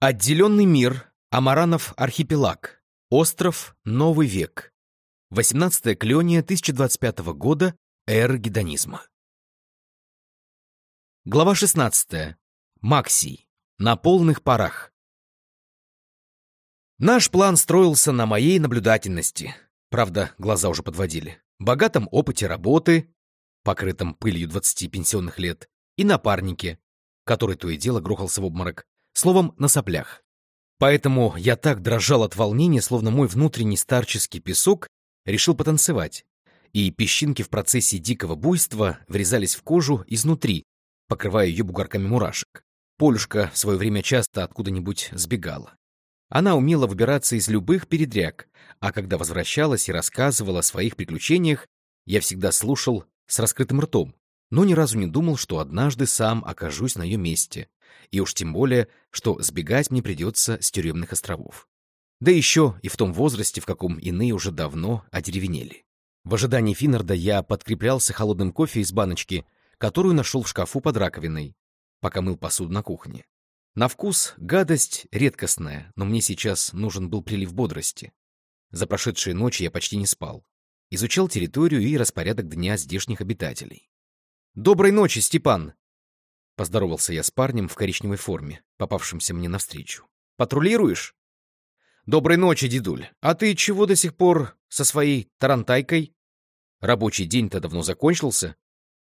Отделенный мир. Амаранов архипелаг. Остров Новый век. 18 клёния 1025 года эры гедонизма. Глава 16. Максий. На полных парах. Наш план строился на моей наблюдательности. Правда, глаза уже подводили. Богатом опыте работы, покрытом пылью 20 пенсионных лет, и напарнике, который то и дело грохался в обморок, словом, на соплях. Поэтому я так дрожал от волнения, словно мой внутренний старческий песок решил потанцевать, и песчинки в процессе дикого буйства врезались в кожу изнутри, покрывая ее бугорками мурашек. Полюшка в свое время часто откуда-нибудь сбегала. Она умела выбираться из любых передряг, а когда возвращалась и рассказывала о своих приключениях, я всегда слушал с раскрытым ртом, но ни разу не думал, что однажды сам окажусь на ее месте, и уж тем более, что сбегать мне придется с тюремных островов. Да еще и в том возрасте, в каком иные уже давно одеревенели. В ожидании Финнарда я подкреплялся холодным кофе из баночки, которую нашел в шкафу под раковиной, пока мыл посуду на кухне. На вкус гадость редкостная, но мне сейчас нужен был прилив бодрости. За прошедшие ночи я почти не спал. Изучал территорию и распорядок дня здешних обитателей. «Доброй ночи, Степан!» Поздоровался я с парнем в коричневой форме, попавшимся мне навстречу. «Патрулируешь?» «Доброй ночи, дедуль. А ты чего до сих пор со своей тарантайкой? Рабочий день-то давно закончился.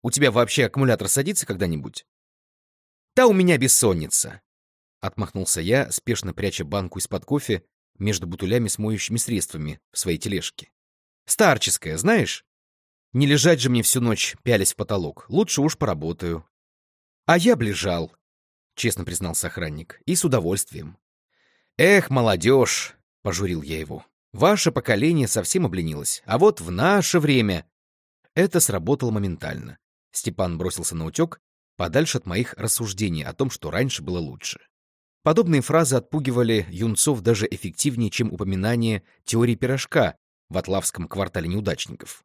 У тебя вообще аккумулятор садится когда-нибудь?» «Да у меня бессонница!» Отмахнулся я, спешно пряча банку из-под кофе между бутылями с моющими средствами в своей тележке. «Старческая, знаешь? Не лежать же мне всю ночь, пялясь в потолок. Лучше уж поработаю. А я ближал, честно признался охранник, и с удовольствием. Эх, молодежь, пожурил я его. Ваше поколение совсем обленилось, а вот в наше время... Это сработало моментально. Степан бросился на утек, подальше от моих рассуждений о том, что раньше было лучше. Подобные фразы отпугивали юнцов даже эффективнее, чем упоминание теории пирожка в Атлавском квартале неудачников.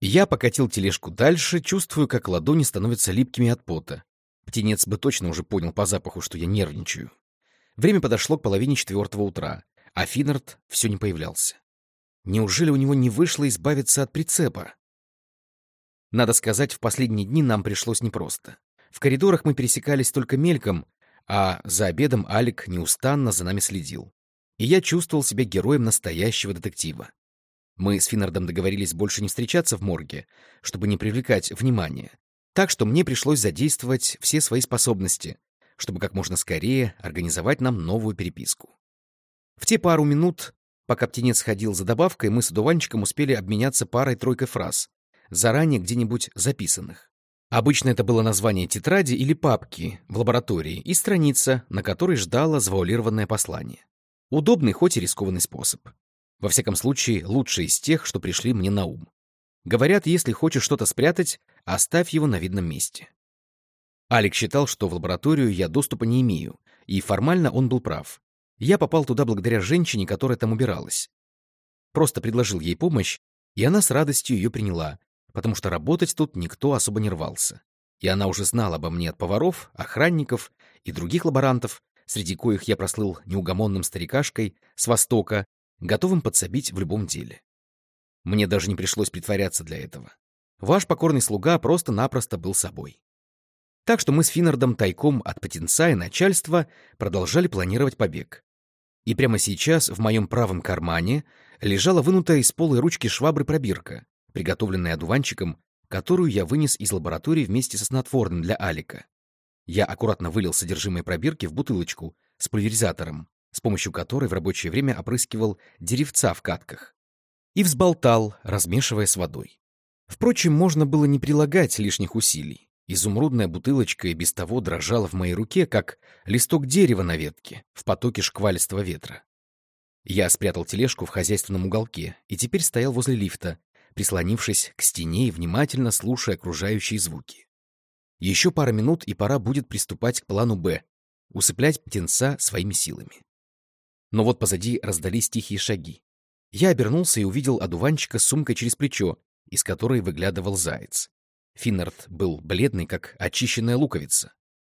Я покатил тележку дальше, чувствую, как ладони становятся липкими от пота, Птенец бы точно уже понял по запаху, что я нервничаю. Время подошло к половине четвертого утра, а Финнард все не появлялся. Неужели у него не вышло избавиться от прицепа? Надо сказать, в последние дни нам пришлось непросто. В коридорах мы пересекались только мельком, а за обедом Алик неустанно за нами следил. И я чувствовал себя героем настоящего детектива. Мы с Финнардом договорились больше не встречаться в морге, чтобы не привлекать внимания, так что мне пришлось задействовать все свои способности, чтобы как можно скорее организовать нам новую переписку. В те пару минут, пока птенец ходил за добавкой, мы с одуванчиком успели обменяться парой-тройкой фраз, заранее где-нибудь записанных. Обычно это было название тетради или папки в лаборатории и страница, на которой ждало завуалированное послание. Удобный, хоть и рискованный способ. Во всяком случае, лучший из тех, что пришли мне на ум. Говорят, если хочешь что-то спрятать, оставь его на видном месте. Алик считал, что в лабораторию я доступа не имею, и формально он был прав. Я попал туда благодаря женщине, которая там убиралась. Просто предложил ей помощь, и она с радостью ее приняла, потому что работать тут никто особо не рвался. И она уже знала обо мне от поваров, охранников и других лаборантов, среди коих я прослыл неугомонным старикашкой с Востока, готовым подсобить в любом деле. Мне даже не пришлось притворяться для этого. Ваш покорный слуга просто-напросто был собой. Так что мы с Финнардом тайком от потенца и начальства продолжали планировать побег. И прямо сейчас в моем правом кармане лежала вынутая из полой ручки швабры пробирка, приготовленная одуванчиком, которую я вынес из лаборатории вместе со снотворным для Алика. Я аккуратно вылил содержимое пробирки в бутылочку с пульверизатором, с помощью которой в рабочее время опрыскивал деревца в катках, и взболтал, размешивая с водой. Впрочем, можно было не прилагать лишних усилий. Изумрудная бутылочка и без того дрожала в моей руке, как листок дерева на ветке в потоке шквалистого ветра. Я спрятал тележку в хозяйственном уголке и теперь стоял возле лифта, прислонившись к стене и внимательно слушая окружающие звуки. Еще пара минут, и пора будет приступать к плану «Б» — усыплять птенца своими силами. Но вот позади раздались тихие шаги. Я обернулся и увидел одуванчика с сумкой через плечо, из которой выглядывал заяц. Финнард был бледный, как очищенная луковица.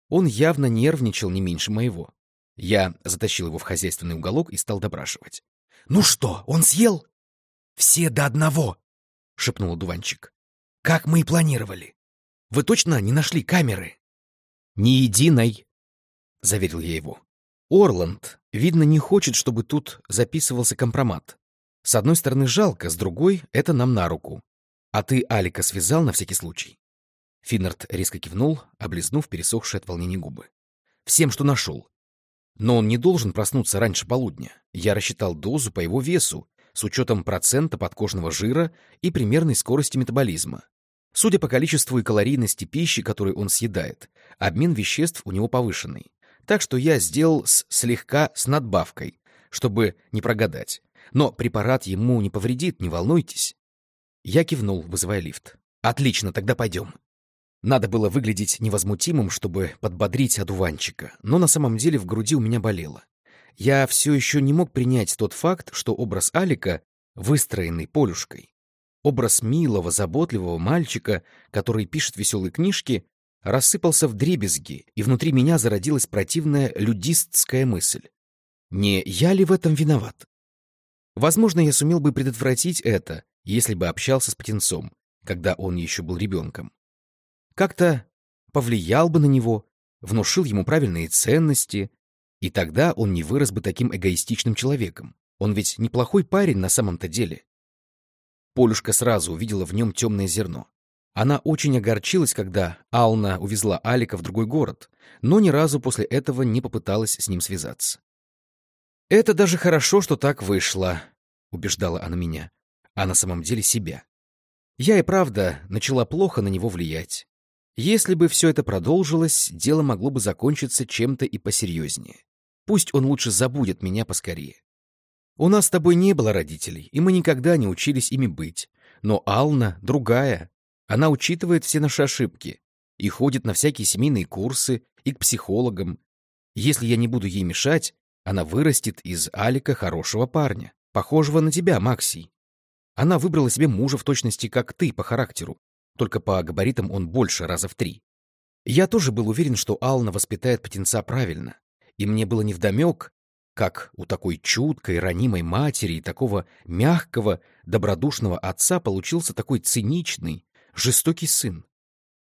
Он явно нервничал не меньше моего. Я затащил его в хозяйственный уголок и стал допрашивать. «Ну что, он съел?» «Все до одного!» — шепнул дуванчик. «Как мы и планировали. Вы точно не нашли камеры?» «Ни единой!» — заверил я его. Орланд, видно, не хочет, чтобы тут записывался компромат. С одной стороны жалко, с другой — это нам на руку. А ты Алика связал на всякий случай? Финнард резко кивнул, облизнув пересохшие от волнения губы. Всем, что нашел. Но он не должен проснуться раньше полудня. Я рассчитал дозу по его весу, с учетом процента подкожного жира и примерной скорости метаболизма. Судя по количеству и калорийности пищи, которую он съедает, обмен веществ у него повышенный. Так что я сделал с слегка с надбавкой, чтобы не прогадать. Но препарат ему не повредит, не волнуйтесь. Я кивнул, вызывая лифт. Отлично, тогда пойдем. Надо было выглядеть невозмутимым, чтобы подбодрить одуванчика, но на самом деле в груди у меня болело. Я все еще не мог принять тот факт, что образ Алика, выстроенный Полюшкой, образ милого, заботливого мальчика, который пишет веселые книжки, рассыпался в дребезги, и внутри меня зародилась противная людистская мысль. Не я ли в этом виноват? Возможно, я сумел бы предотвратить это, если бы общался с птенцом, когда он еще был ребенком как-то повлиял бы на него, внушил ему правильные ценности, и тогда он не вырос бы таким эгоистичным человеком. Он ведь неплохой парень на самом-то деле. Полюшка сразу увидела в нем темное зерно. Она очень огорчилась, когда Ална увезла Алика в другой город, но ни разу после этого не попыталась с ним связаться. «Это даже хорошо, что так вышло», — убеждала она меня, а на самом деле себя. Я и правда начала плохо на него влиять. Если бы все это продолжилось, дело могло бы закончиться чем-то и посерьезнее. Пусть он лучше забудет меня поскорее. У нас с тобой не было родителей, и мы никогда не учились ими быть. Но Ална другая. Она учитывает все наши ошибки и ходит на всякие семейные курсы и к психологам. Если я не буду ей мешать, она вырастет из Алика хорошего парня, похожего на тебя, Максий. Она выбрала себе мужа в точности, как ты, по характеру, только по габаритам он больше раза в три. Я тоже был уверен, что Ална воспитает птенца правильно, и мне было невдомек, как у такой чуткой, ранимой матери и такого мягкого, добродушного отца получился такой циничный, жестокий сын.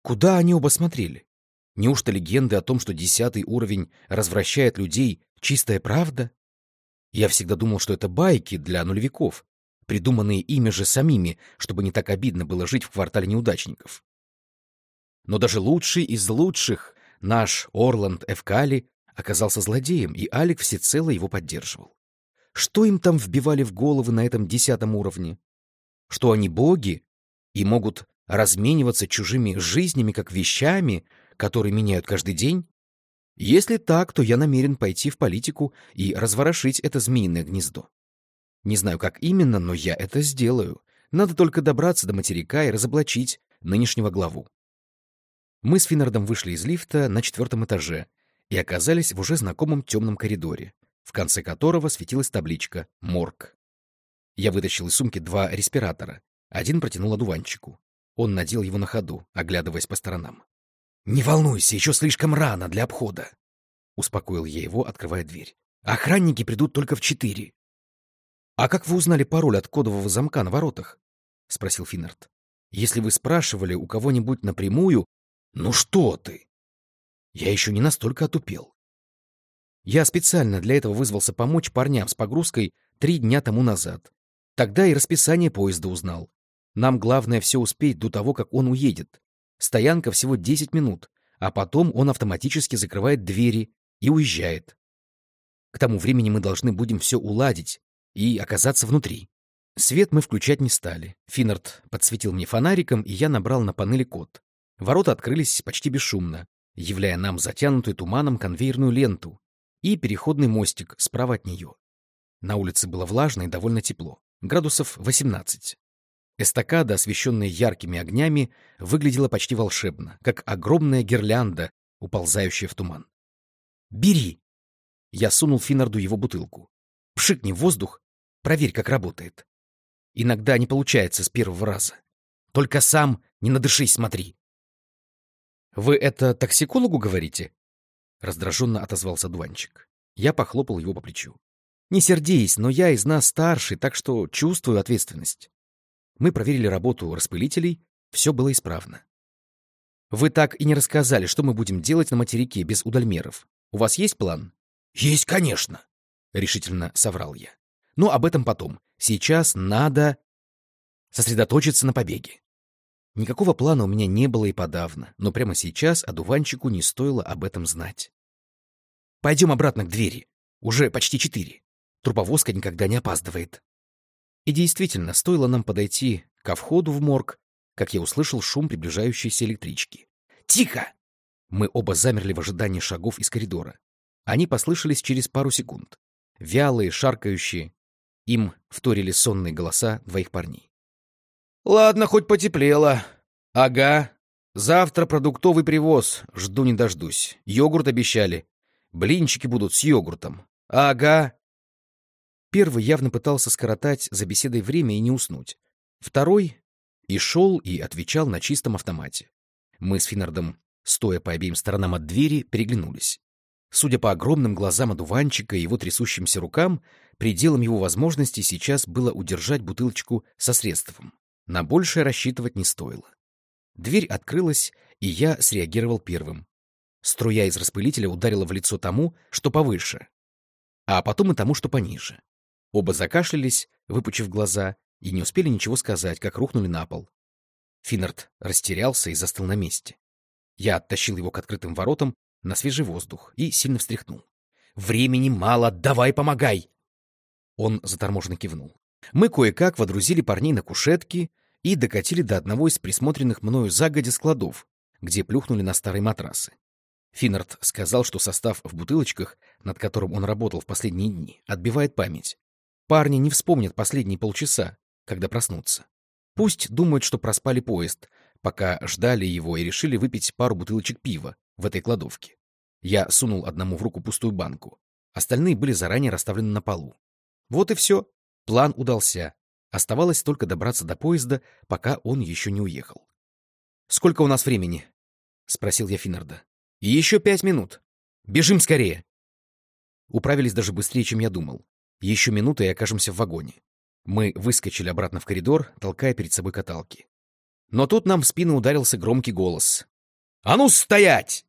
Куда они оба смотрели? Неужто легенды о том, что десятый уровень развращает людей, чистая правда? Я всегда думал, что это байки для нулевиков, придуманные ими же самими, чтобы не так обидно было жить в квартале неудачников. Но даже лучший из лучших, наш Орланд Эвкали, оказался злодеем, и Алик всецело его поддерживал. Что им там вбивали в головы на этом десятом уровне? Что они боги и могут размениваться чужими жизнями как вещами, которые меняют каждый день? Если так, то я намерен пойти в политику и разворошить это змеиное гнездо. Не знаю, как именно, но я это сделаю. Надо только добраться до материка и разоблачить нынешнего главу. Мы с Финнардом вышли из лифта на четвертом этаже и оказались в уже знакомом темном коридоре, в конце которого светилась табличка «Морг». Я вытащил из сумки два респиратора. Один протянул одуванчику. Он надел его на ходу, оглядываясь по сторонам. «Не волнуйся, еще слишком рано для обхода», — успокоил я его, открывая дверь. «Охранники придут только в четыре. «А как вы узнали пароль от кодового замка на воротах?» — спросил Финнард. «Если вы спрашивали у кого-нибудь напрямую...» «Ну что ты!» Я еще не настолько отупел. Я специально для этого вызвался помочь парням с погрузкой три дня тому назад. Тогда и расписание поезда узнал. Нам главное все успеть до того, как он уедет. Стоянка всего 10 минут, а потом он автоматически закрывает двери и уезжает. К тому времени мы должны будем все уладить, и оказаться внутри. Свет мы включать не стали. Финнард подсветил мне фонариком, и я набрал на панели код. Ворота открылись почти бесшумно, являя нам затянутую туманом конвейерную ленту и переходный мостик справа от нее. На улице было влажно и довольно тепло, градусов 18. Эстакада, освещенная яркими огнями, выглядела почти волшебно, как огромная гирлянда, уползающая в туман. «Бери!» Я сунул Финнарду его бутылку. «Пшикни в воздух Проверь, как работает. Иногда не получается с первого раза. Только сам не надышись, смотри. Вы это токсикологу говорите? Раздраженно отозвался Дуанчик. Я похлопал его по плечу. Не сердись, но я из нас старший, так что чувствую ответственность. Мы проверили работу распылителей, все было исправно. Вы так и не рассказали, что мы будем делать на материке без удальмеров. У вас есть план? Есть, конечно, решительно соврал я. Но об этом потом. Сейчас надо сосредоточиться на побеге. Никакого плана у меня не было и подавно, но прямо сейчас одуванчику не стоило об этом знать. Пойдем обратно к двери. Уже почти четыре. Труповозка никогда не опаздывает. И действительно, стоило нам подойти ко входу в морг, как я услышал шум приближающейся электрички. «Тихо!» Мы оба замерли в ожидании шагов из коридора. Они послышались через пару секунд. Вялые, шаркающие. Им вторили сонные голоса двоих парней. «Ладно, хоть потеплело. Ага. Завтра продуктовый привоз. Жду не дождусь. Йогурт обещали. Блинчики будут с йогуртом. Ага. Первый явно пытался скоротать за беседой время и не уснуть. Второй и шел, и отвечал на чистом автомате. Мы с Финнардом, стоя по обеим сторонам от двери, переглянулись. Судя по огромным глазам одуванчика и его трясущимся рукам, пределом его возможностей сейчас было удержать бутылочку со средством. На большее рассчитывать не стоило. Дверь открылась, и я среагировал первым. Струя из распылителя ударила в лицо тому, что повыше, а потом и тому, что пониже. Оба закашлялись, выпучив глаза, и не успели ничего сказать, как рухнули на пол. Финнард растерялся и застыл на месте. Я оттащил его к открытым воротам на свежий воздух и сильно встряхнул. «Времени мало, давай помогай!» Он заторможенно кивнул. Мы кое-как водрузили парней на кушетки и докатили до одного из присмотренных мною загодя складов, где плюхнули на старые матрасы. Финнард сказал, что состав в бутылочках, над которым он работал в последние дни, отбивает память, Парни не вспомнят последние полчаса, когда проснутся. Пусть думают, что проспали поезд, пока ждали его и решили выпить пару бутылочек пива в этой кладовке. Я сунул одному в руку пустую банку. Остальные были заранее расставлены на полу. Вот и все. План удался. Оставалось только добраться до поезда, пока он еще не уехал. «Сколько у нас времени?» — спросил я Финнарда. «Еще пять минут. Бежим скорее!» Управились даже быстрее, чем я думал. Еще минута и окажемся в вагоне. Мы выскочили обратно в коридор, толкая перед собой каталки. Но тут нам в спину ударился громкий голос. «А ну, стоять!»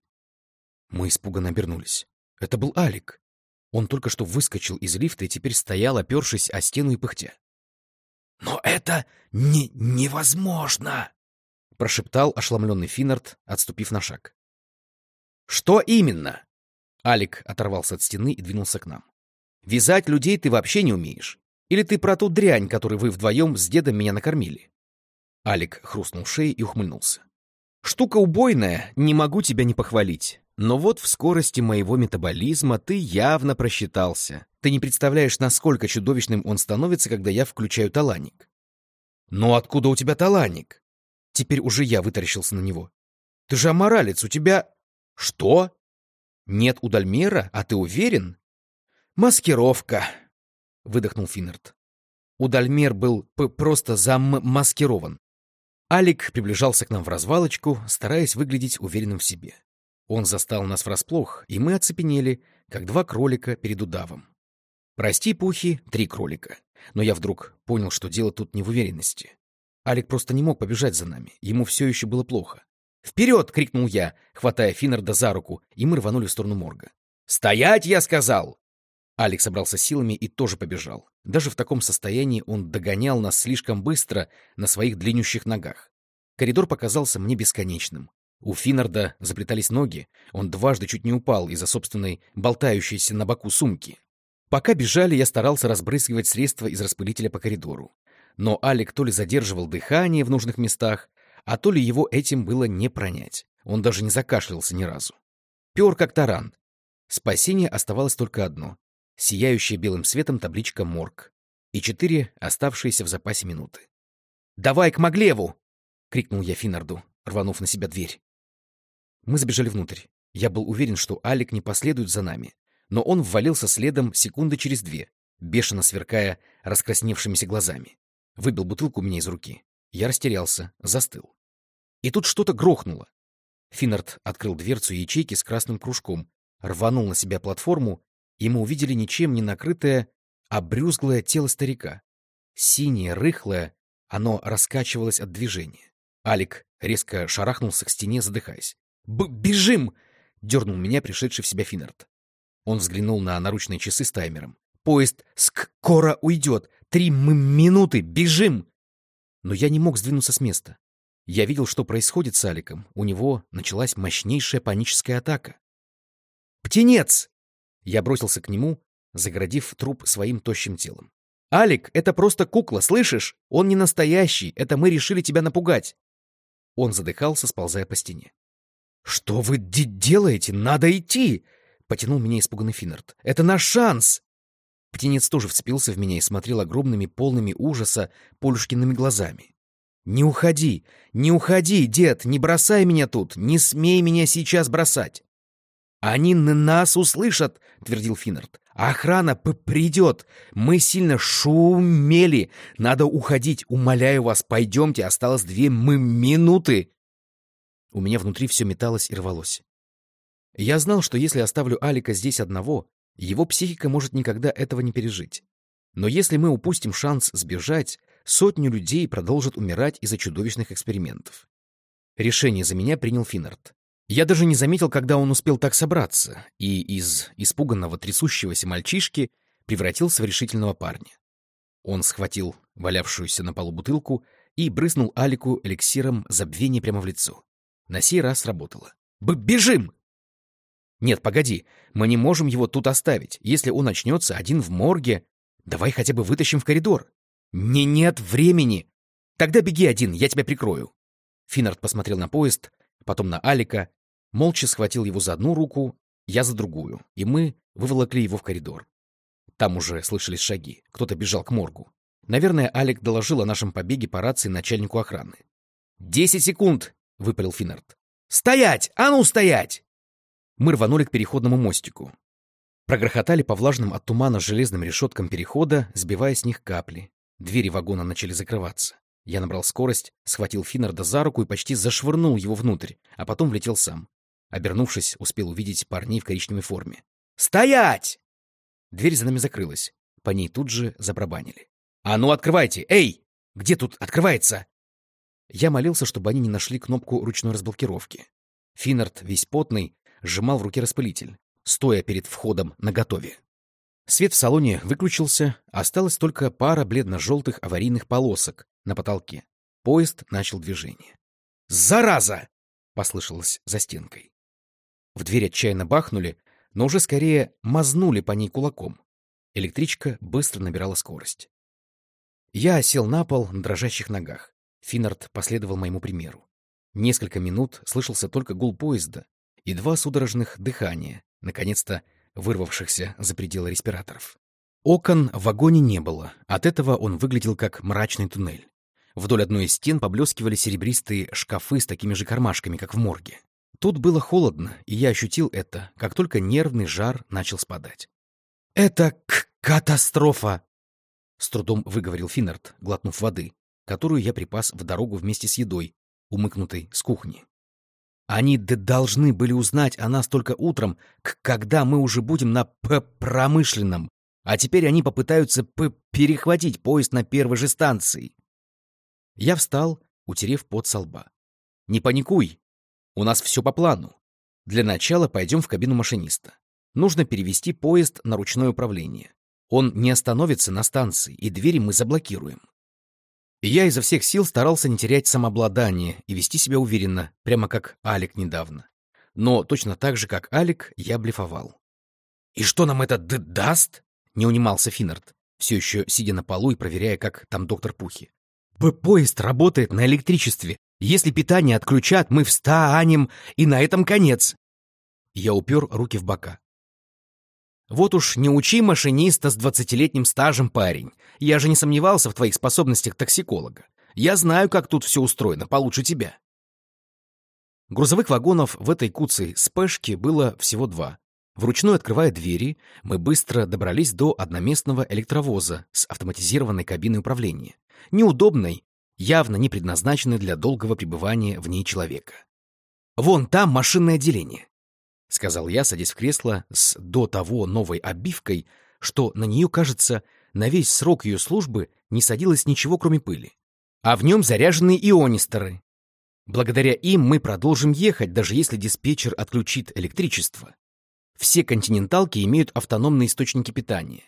Мы испуганно обернулись. Это был Алик. Он только что выскочил из лифта и теперь стоял, опершись о стену и пыхтя. «Но это не невозможно!» — прошептал ошеломленный Финнард, отступив на шаг. «Что именно?» Алик оторвался от стены и двинулся к нам. Вязать людей ты вообще не умеешь. Или ты про ту дрянь, которой вы вдвоем с дедом меня накормили?» Алик хрустнул шеей и ухмыльнулся. «Штука убойная, не могу тебя не похвалить. Но вот в скорости моего метаболизма ты явно просчитался. Ты не представляешь, насколько чудовищным он становится, когда я включаю таланник». «Но откуда у тебя таланник?» Теперь уже я вытаращился на него. «Ты же аморалец, у тебя...» «Что?» «Нет удальмера, а ты уверен?» «Маскировка», — выдохнул Финнерт. Удальмер был просто замаскирован. Алик приближался к нам в развалочку, стараясь выглядеть уверенным в себе. Он застал нас врасплох, и мы оцепенели, как два кролика перед удавом. Прости, Пухи, три кролика. Но я вдруг понял, что дело тут не в уверенности. Алик просто не мог побежать за нами, ему все еще было плохо. «Вперед!» — крикнул я, хватая Финнерда за руку, и мы рванули в сторону морга. «Стоять, я сказал!» Алекс собрался силами и тоже побежал. Даже в таком состоянии он догонял нас слишком быстро на своих длиннющих ногах. Коридор показался мне бесконечным. У Финнарда заплетались ноги, он дважды чуть не упал из-за собственной болтающейся на боку сумки. Пока бежали, я старался разбрызгивать средства из распылителя по коридору. Но Алик то ли задерживал дыхание в нужных местах, а то ли его этим было не пронять. Он даже не закашлялся ни разу. Пер как таран. Спасение оставалось только одно сияющая белым светом табличка «Морг» и четыре оставшиеся в запасе минуты. «Давай к Маглеву!» — крикнул я Финарду, рванув на себя дверь. Мы забежали внутрь. Я был уверен, что Алик не последует за нами, но он ввалился следом секунды через две, бешено сверкая раскрасневшимися глазами. Выбил бутылку у меня из руки. Я растерялся, застыл. И тут что-то грохнуло. Финнард открыл дверцу ячейки с красным кружком, рванул на себя платформу и мы увидели ничем не накрытое, обрюзглое тело старика. Синее, рыхлое, оно раскачивалось от движения. Алик резко шарахнулся к стене, задыхаясь. «Бежим!» — дернул меня пришедший в себя Финнард. Он взглянул на наручные часы с таймером. «Поезд скоро уйдет! Три минуты! Бежим!» Но я не мог сдвинуться с места. Я видел, что происходит с Аликом. У него началась мощнейшая паническая атака. «Птенец!» Я бросился к нему, загородив труп своим тощим телом. «Алик, это просто кукла, слышишь? Он не настоящий, это мы решили тебя напугать!» Он задыхался, сползая по стене. «Что вы делаете? Надо идти!» — потянул меня испуганный Финнард. «Это наш шанс!» Птенец тоже вцепился в меня и смотрел огромными, полными ужаса, полюшкиными глазами. «Не уходи! Не уходи, дед! Не бросай меня тут! Не смей меня сейчас бросать!» «Они нас услышат!» — твердил Финнард. «Охрана придет! Мы сильно шумели! Надо уходить! Умоляю вас, пойдемте! Осталось две минуты!» У меня внутри все металось и рвалось. Я знал, что если оставлю Алика здесь одного, его психика может никогда этого не пережить. Но если мы упустим шанс сбежать, сотни людей продолжат умирать из-за чудовищных экспериментов. Решение за меня принял Финнард. Я даже не заметил, когда он успел так собраться, и из испуганного трясущегося мальчишки превратился в решительного парня. Он схватил валявшуюся на полу бутылку и брызнул Алику эликсиром забвения прямо в лицо. На сей раз сработало. Б «Бежим!» «Нет, погоди, мы не можем его тут оставить. Если он очнется один в морге, давай хотя бы вытащим в коридор». «Не нет времени!» «Тогда беги один, я тебя прикрою». Финнард посмотрел на поезд, потом на Алика, молча схватил его за одну руку, я за другую, и мы выволокли его в коридор. Там уже слышались шаги, кто-то бежал к моргу. Наверное, Алик доложил о нашем побеге по рации начальнику охраны. «Десять секунд!» — выпалил Финнард. «Стоять! А ну, стоять!» Мы рванули к переходному мостику. Прогрохотали по влажным от тумана железным решеткам перехода, сбивая с них капли. Двери вагона начали закрываться. Я набрал скорость, схватил Финнарда за руку и почти зашвырнул его внутрь, а потом влетел сам. Обернувшись, успел увидеть парней в коричневой форме. «Стоять!» Дверь за нами закрылась. По ней тут же забрабанили. «А ну, открывайте! Эй! Где тут открывается?» Я молился, чтобы они не нашли кнопку ручной разблокировки. Финнард, весь потный, сжимал в руке распылитель, стоя перед входом наготове. Свет в салоне выключился, осталась только пара бледно-желтых аварийных полосок на потолке. Поезд начал движение. «Зараза!» — послышалось за стенкой. В дверь отчаянно бахнули, но уже скорее мазнули по ней кулаком. Электричка быстро набирала скорость. Я осел на пол на дрожащих ногах. Финнард последовал моему примеру. Несколько минут слышался только гул поезда, и два судорожных дыхания, наконец-то вырвавшихся за пределы респираторов. Окон в вагоне не было, от этого он выглядел как мрачный туннель. Вдоль одной из стен поблескивали серебристые шкафы с такими же кармашками, как в морге. Тут было холодно, и я ощутил это, как только нервный жар начал спадать. «Это катастрофа!» — с трудом выговорил Финнард, глотнув воды, которую я припас в дорогу вместе с едой, умыкнутой с кухни. Они должны были узнать о нас только утром, когда мы уже будем на промышленном. А теперь они попытаются перехватить поезд на первой же станции. Я встал, утерев пот со лба. «Не паникуй. У нас все по плану. Для начала пойдем в кабину машиниста. Нужно перевести поезд на ручное управление. Он не остановится на станции, и двери мы заблокируем. Я изо всех сил старался не терять самообладание и вести себя уверенно, прямо как Алик недавно. Но точно так же, как Алик, я блефовал. «И что нам это даст?» — не унимался Финнард, все еще сидя на полу и проверяя, как там доктор Пухи. «Поезд работает на электричестве. Если питание отключат, мы встанем, и на этом конец». Я упер руки в бока. Вот уж не учи машиниста с двадцатилетним стажем, парень. Я же не сомневался в твоих способностях токсиколога. Я знаю, как тут все устроено, получше тебя. Грузовых вагонов в этой куцей спешке было всего два. Вручную открывая двери, мы быстро добрались до одноместного электровоза с автоматизированной кабиной управления. Неудобной, явно не предназначенной для долгого пребывания в ней человека. Вон там машинное отделение. сказал я, садясь в кресло с до того новой обивкой, что на нее, кажется, на весь срок ее службы не садилось ничего, кроме пыли. А в нем заряжены ионисторы. Благодаря им мы продолжим ехать, даже если диспетчер отключит электричество. Все континенталки имеют автономные источники питания.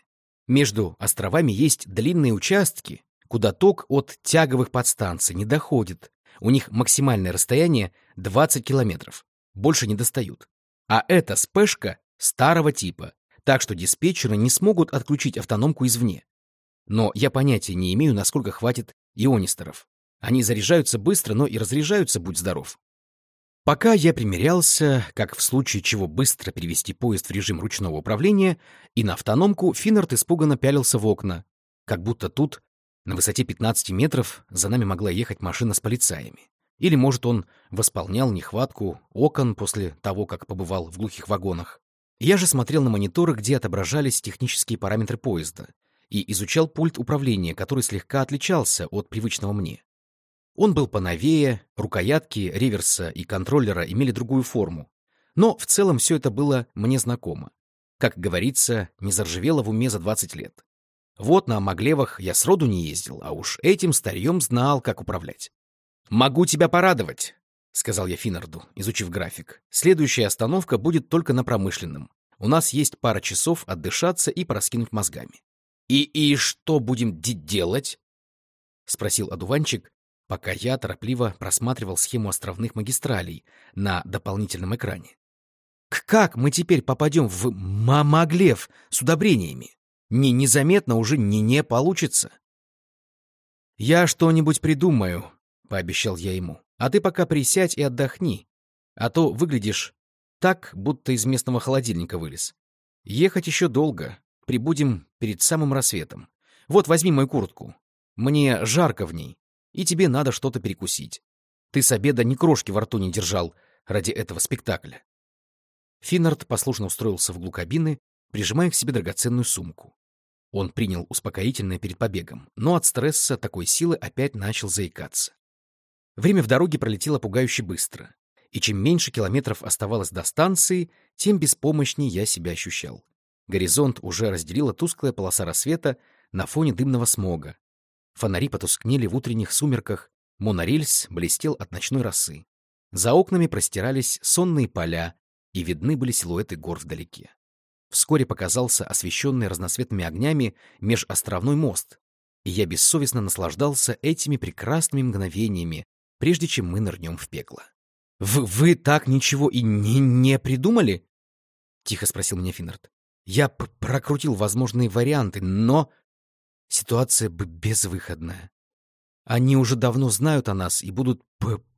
Между островами есть длинные участки, куда ток от тяговых подстанций не доходит. У них максимальное расстояние 20 километров. Больше не достают. А это спешка старого типа, так что диспетчеры не смогут отключить автономку извне. Но я понятия не имею, насколько хватит ионисторов. Они заряжаются быстро, но и разряжаются, будь здоров. Пока я примерялся, как в случае чего быстро перевести поезд в режим ручного управления, и на автономку Финнард испуганно пялился в окна, как будто тут, на высоте 15 метров, за нами могла ехать машина с полицаями. Или, может, он восполнял нехватку окон после того, как побывал в глухих вагонах. Я же смотрел на мониторы, где отображались технические параметры поезда, и изучал пульт управления, который слегка отличался от привычного мне. Он был поновее, рукоятки, реверса и контроллера имели другую форму. Но в целом все это было мне знакомо. Как говорится, не заржавело в уме за 20 лет. Вот на Маглевах я сроду не ездил, а уж этим старьем знал, как управлять. «Могу тебя порадовать», — сказал я Финарду, изучив график. «Следующая остановка будет только на промышленном. У нас есть пара часов отдышаться и пораскинуть мозгами». «И, и что будем делать?» — спросил одуванчик, пока я торопливо просматривал схему островных магистралей на дополнительном экране. «Как мы теперь попадем в Мамаглев с удобрениями? Не незаметно уже не не получится». «Я что-нибудь придумаю», — пообещал я ему. «А ты пока присядь и отдохни, а то выглядишь так, будто из местного холодильника вылез. Ехать еще долго, прибудем перед самым рассветом. Вот возьми мою куртку. Мне жарко в ней, и тебе надо что-то перекусить. Ты с обеда ни крошки во рту не держал ради этого спектакля. Финнард послушно устроился в углу кабины, прижимая к себе драгоценную сумку. Он принял успокоительное перед побегом, но от стресса такой силы опять начал заикаться. Время в дороге пролетело пугающе быстро, и чем меньше километров оставалось до станции, тем беспомощнее я себя ощущал. Горизонт уже разделила тусклая полоса рассвета на фоне дымного смога, Фонари потускнели в утренних сумерках, монорельс блестел от ночной росы. За окнами простирались сонные поля, и видны были силуэты гор вдалеке. Вскоре показался освещенный разноцветными огнями межостровной мост, и я бессовестно наслаждался этими прекрасными мгновениями, прежде чем мы нырнем в пекло. — Вы так ничего и не, не придумали? — тихо спросил меня Финнард. — Я прокрутил возможные варианты, но... Ситуация безвыходная. Они уже давно знают о нас и будут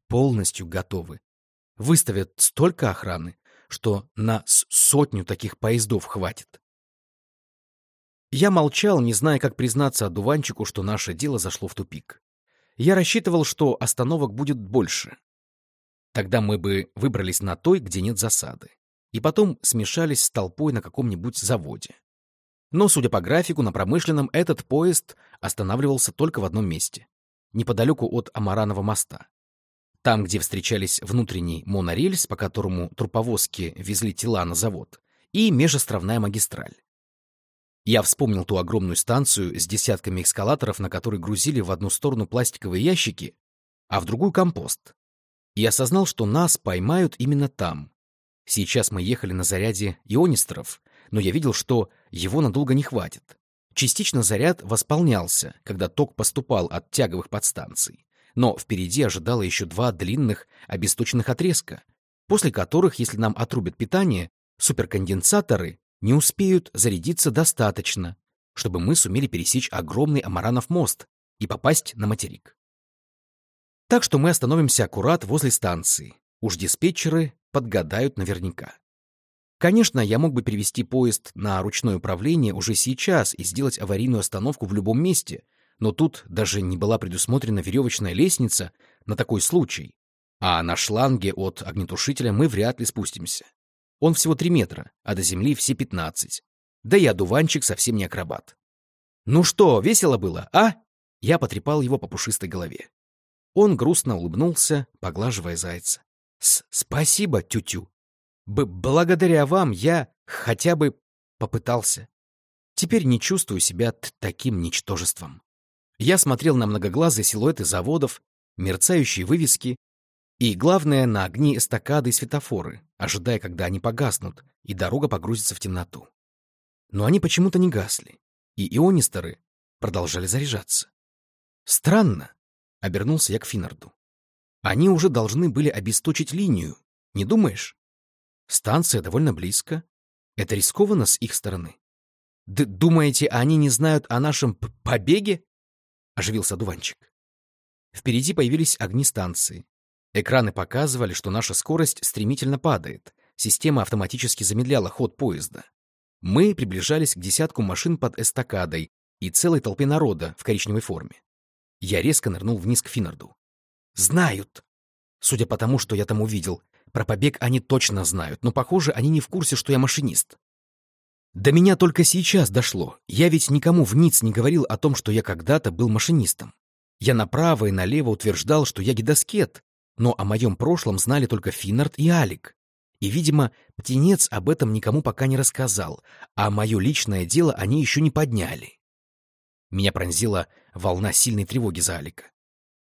полностью готовы. Выставят столько охраны, что на сотню таких поездов хватит. Я молчал, не зная, как признаться одуванчику, что наше дело зашло в тупик. Я рассчитывал, что остановок будет больше. Тогда мы бы выбрались на той, где нет засады, и потом смешались с толпой на каком-нибудь заводе. Но, судя по графику, на промышленном этот поезд останавливался только в одном месте, неподалеку от Амаранова моста. Там, где встречались внутренний монорельс, по которому труповозки везли тела на завод, и межостровная магистраль. Я вспомнил ту огромную станцию с десятками эскалаторов, на которой грузили в одну сторону пластиковые ящики, а в другую — компост. И осознал, что нас поймают именно там. Сейчас мы ехали на заряде ионистеров, но я видел, что его надолго не хватит. Частично заряд восполнялся, когда ток поступал от тяговых подстанций. Но впереди ожидало еще два длинных обесточенных отрезка, после которых, если нам отрубят питание, суперконденсаторы не успеют зарядиться достаточно, чтобы мы сумели пересечь огромный Амаранов мост и попасть на материк. Так что мы остановимся аккурат возле станции. Уж диспетчеры подгадают наверняка. Конечно, я мог бы перевести поезд на ручное управление уже сейчас и сделать аварийную остановку в любом месте, но тут даже не была предусмотрена веревочная лестница на такой случай. А на шланге от огнетушителя мы вряд ли спустимся. Он всего 3 метра, а до земли все 15. Да и одуванчик совсем не акробат. «Ну что, весело было, а?» Я потрепал его по пушистой голове. Он грустно улыбнулся, поглаживая зайца. «Спасибо, тю-тю. Благодаря вам я хотя бы попытался. Теперь не чувствую себя таким ничтожеством. Я смотрел на многоглазые силуэты заводов, мерцающие вывески и, главное, на огни эстакады и светофоры, ожидая, когда они погаснут, и дорога погрузится в темноту. Но они почему-то не гасли, и ионисторы продолжали заряжаться. Странно, — обернулся я к Финарду. Они уже должны были обесточить линию, не думаешь? Станция довольно близко. Это рискованно с их стороны. Д думаете, они не знают о нашем побеге? Оживился дуванчик. Впереди появились огни станции. Экраны показывали, что наша скорость стремительно падает. Система автоматически замедляла ход поезда. Мы приближались к десятку машин под эстакадой и целой толпе народа в коричневой форме. Я резко нырнул вниз к Финарду. «Знают!» Судя по тому, что я там увидел, про побег они точно знают, но, похоже, они не в курсе, что я машинист. До меня только сейчас дошло. Я ведь никому в НИЦ не говорил о том, что я когда-то был машинистом. Я направо и налево утверждал, что я гидоскет, но о моем прошлом знали только Финнард и Алик. И, видимо, птенец об этом никому пока не рассказал, а мое личное дело они еще не подняли. Меня пронзила волна сильной тревоги за Алика.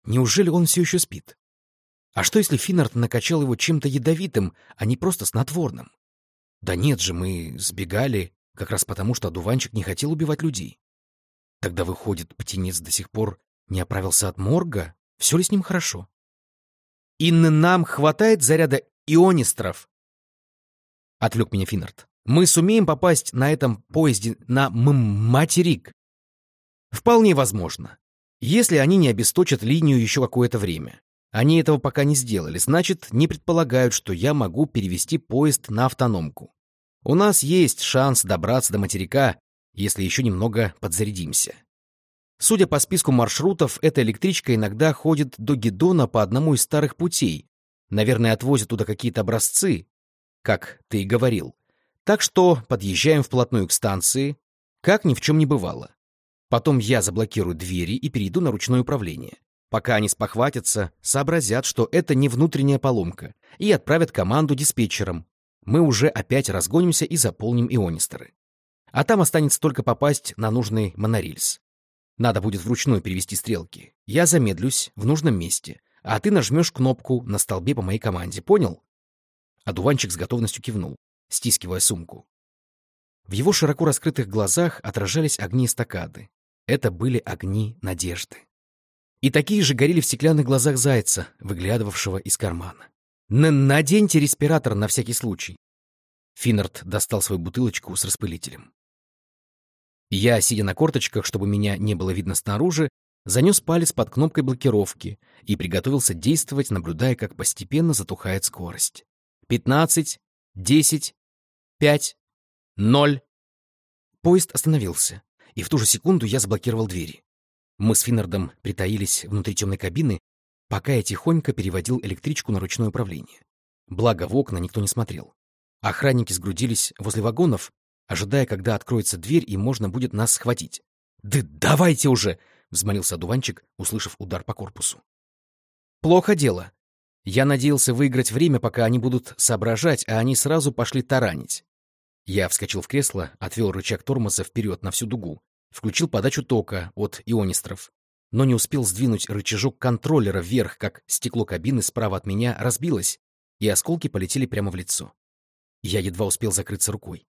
Неужели он все еще спит? А что, если Финнард накачал его чем-то ядовитым, а не просто снотворным? Да нет же, мы сбегали как раз потому, что одуванчик не хотел убивать людей. Тогда, выходит, птенец до сих пор не оправился от морга? Все ли с ним хорошо? И нам хватает заряда ионистров. Отвлек меня Финнард. Мы сумеем попасть на этом поезде на материк? Вполне возможно. Если они не обесточат линию еще какое-то время. Они этого пока не сделали, значит, не предполагают, что я могу перевести поезд на автономку. У нас есть шанс добраться до материка, если еще немного подзарядимся. Судя по списку маршрутов, эта электричка иногда ходит до Гедона по одному из старых путей. Наверное, отвозит туда какие-то образцы, как ты и говорил. Так что подъезжаем вплотную к станции, как ни в чем не бывало. Потом я заблокирую двери и перейду на ручное управление. Пока они спохватятся, сообразят, что это не внутренняя поломка, и отправят команду диспетчерам. Мы уже опять разгонимся и заполним ионисторы. А там останется только попасть на нужный монорельс. Надо будет вручную перевести стрелки. Я замедлюсь в нужном месте, а ты нажмешь кнопку на столбе по моей команде, понял? Одуванчик с готовностью кивнул, стискивая сумку. В его широко раскрытых глазах отражались огни эстакады. Это были огни надежды. И такие же горели в стеклянных глазах зайца, выглядывавшего из кармана. Н «Наденьте респиратор на всякий случай». Финнард достал свою бутылочку с распылителем. Я, сидя на корточках, чтобы меня не было видно снаружи, занес палец под кнопкой блокировки и приготовился действовать, наблюдая, как постепенно затухает скорость. Пятнадцать, десять, пять, ноль. Поезд остановился, и в ту же секунду я заблокировал двери. Мы с Финнардом притаились внутри темной кабины, пока я тихонько переводил электричку на ручное управление. Благо, в окна никто не смотрел. Охранники сгрудились возле вагонов, ожидая, когда откроется дверь и можно будет нас схватить. «Да давайте уже!» — взмолился одуванчик, услышав удар по корпусу. «Плохо дело. Я надеялся выиграть время, пока они будут соображать, а они сразу пошли таранить». Я вскочил в кресло, отвел рычаг тормоза вперед на всю дугу, Включил подачу тока от ионистров, но не успел сдвинуть рычажок контроллера вверх, как стекло кабины справа от меня разбилось, и осколки полетели прямо в лицо. Я едва успел закрыться рукой.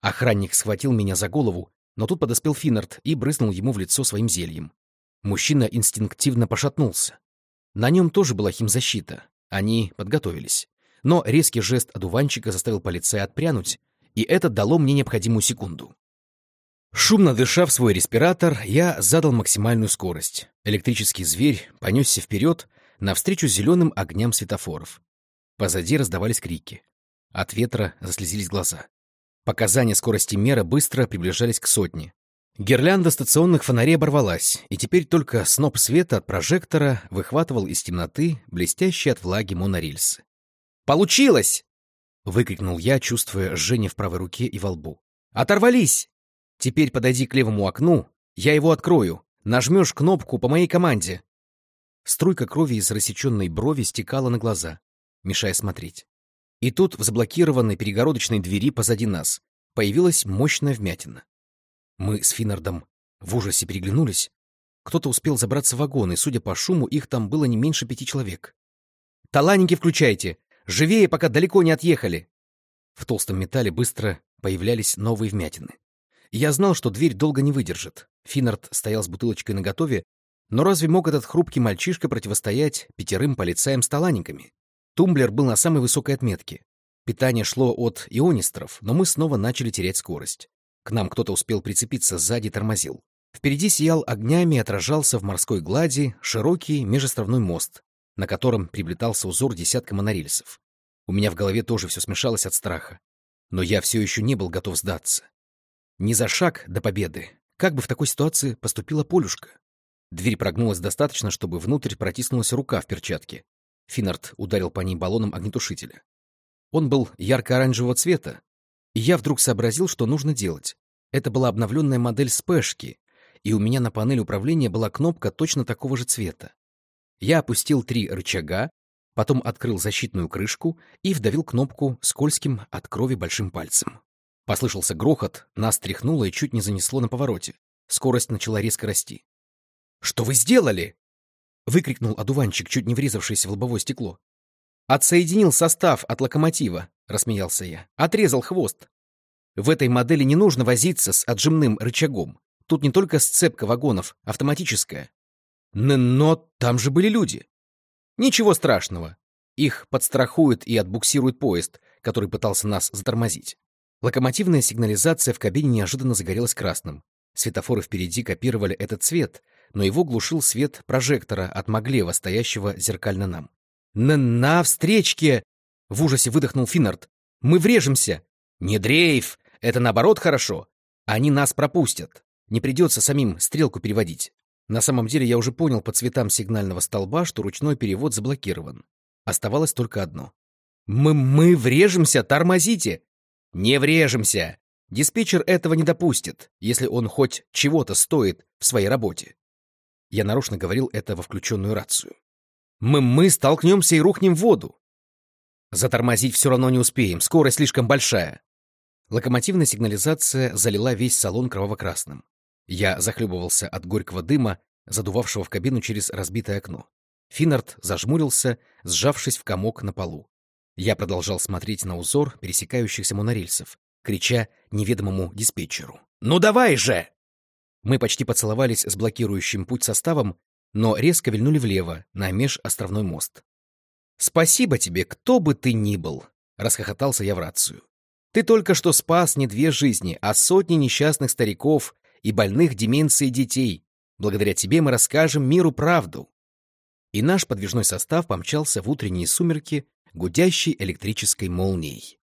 Охранник схватил меня за голову, но тут подоспел Финнард и брызнул ему в лицо своим зельем. Мужчина инстинктивно пошатнулся. На нем тоже была химзащита. Они подготовились. Но резкий жест одуванчика заставил полицая отпрянуть, и это дало мне необходимую секунду. Шумно дыша в свой респиратор, я задал максимальную скорость. Электрический зверь понесся вперед навстречу зеленым огням светофоров. Позади раздавались крики. От ветра заслезились глаза. Показания скорости мера быстро приближались к сотне. Гирлянда стационных фонарей оборвалась, и теперь только сноп света от прожектора выхватывал из темноты блестящие от влаги монорельсы. «Получилось!» — выкрикнул я, чувствуя жжение в правой руке и во лбу. «Оторвались!» Теперь подойди к левому окну, я его открою. Нажмешь кнопку по моей команде. Струйка крови из рассеченной брови стекала на глаза, мешая смотреть. И тут в заблокированной перегородочной двери позади нас появилась мощная вмятина. Мы с Финнардом в ужасе переглянулись. Кто-то успел забраться в вагон, и, судя по шуму, их там было не меньше пяти человек. «Таланники включайте! Живее, пока далеко не отъехали!» В толстом металле быстро появлялись новые вмятины. Я знал, что дверь долго не выдержит. Финнард стоял с бутылочкой наготове, но разве мог этот хрупкий мальчишка противостоять пятерым полицаям с таланниками? Тумблер был на самой высокой отметке. Питание шло от ионистров, но мы снова начали терять скорость. К нам кто-то успел прицепиться сзади и тормозил. Впереди сиял огнями и отражался в морской глади широкий межостровной мост, на котором приплетался узор десятка монорельсов. У меня в голове тоже все смешалось от страха. Но я все еще не был готов сдаться. Не за шаг до победы. Как бы в такой ситуации поступила Полюшка? Дверь прогнулась достаточно, чтобы внутрь протиснулась рука в перчатке. Финнард ударил по ней баллоном огнетушителя. Он был ярко-оранжевого цвета, и я вдруг сообразил, что нужно делать. Это была обновленная модель спешки, и у меня на панели управления была кнопка точно такого же цвета. Я опустил три рычага, потом открыл защитную крышку и вдавил кнопку скользким от крови большим пальцем. Послышался грохот, нас тряхнуло и чуть не занесло на повороте. Скорость начала резко расти. «Что вы сделали?» — выкрикнул одуванчик, чуть не врезавшийся в лобовое стекло. «Отсоединил состав от локомотива», — рассмеялся я. «Отрезал хвост. В этой модели не нужно возиться с отжимным рычагом. Тут не только сцепка вагонов, автоматическая. Но там же были люди. Ничего страшного. Их подстрахует и отбуксирует поезд, который пытался нас затормозить. Локомотивная сигнализация в кабине неожиданно загорелась красным. Светофоры впереди копировали этот цвет, но его глушил свет прожектора от Маглева, стоящего зеркально нам. «На, на встречке!» — в ужасе выдохнул Финнард. «Мы врежемся!» «Не дрейф! Это наоборот хорошо! Они нас пропустят! Не придется самим стрелку переводить!» На самом деле я уже понял по цветам сигнального столба, что ручной перевод заблокирован. Оставалось только одно. «Мы, мы врежемся! Тормозите!» «Не врежемся! Диспетчер этого не допустит, если он хоть чего-то стоит в своей работе». Я нарочно говорил это во включенную рацию. «Мы, мы столкнемся и рухнем в воду!» «Затормозить все равно не успеем, скорость слишком большая!» Локомотивная сигнализация залила весь салон кроваво-красным. Я захлебывался от горького дыма, задувавшего в кабину через разбитое окно. Финнард зажмурился, сжавшись в комок на полу. Я продолжал смотреть на узор пересекающихся монорельсов, крича неведомому диспетчеру. «Ну давай же!» Мы почти поцеловались с блокирующим путь составом, но резко вильнули влево, на межостровной мост. «Спасибо тебе, кто бы ты ни был!» — расхохотался я в рацию. «Ты только что спас не две жизни, а сотни несчастных стариков и больных деменцией детей. Благодаря тебе мы расскажем миру правду. И наш подвижной состав помчался в утренние сумерки гудящей электрической молнией.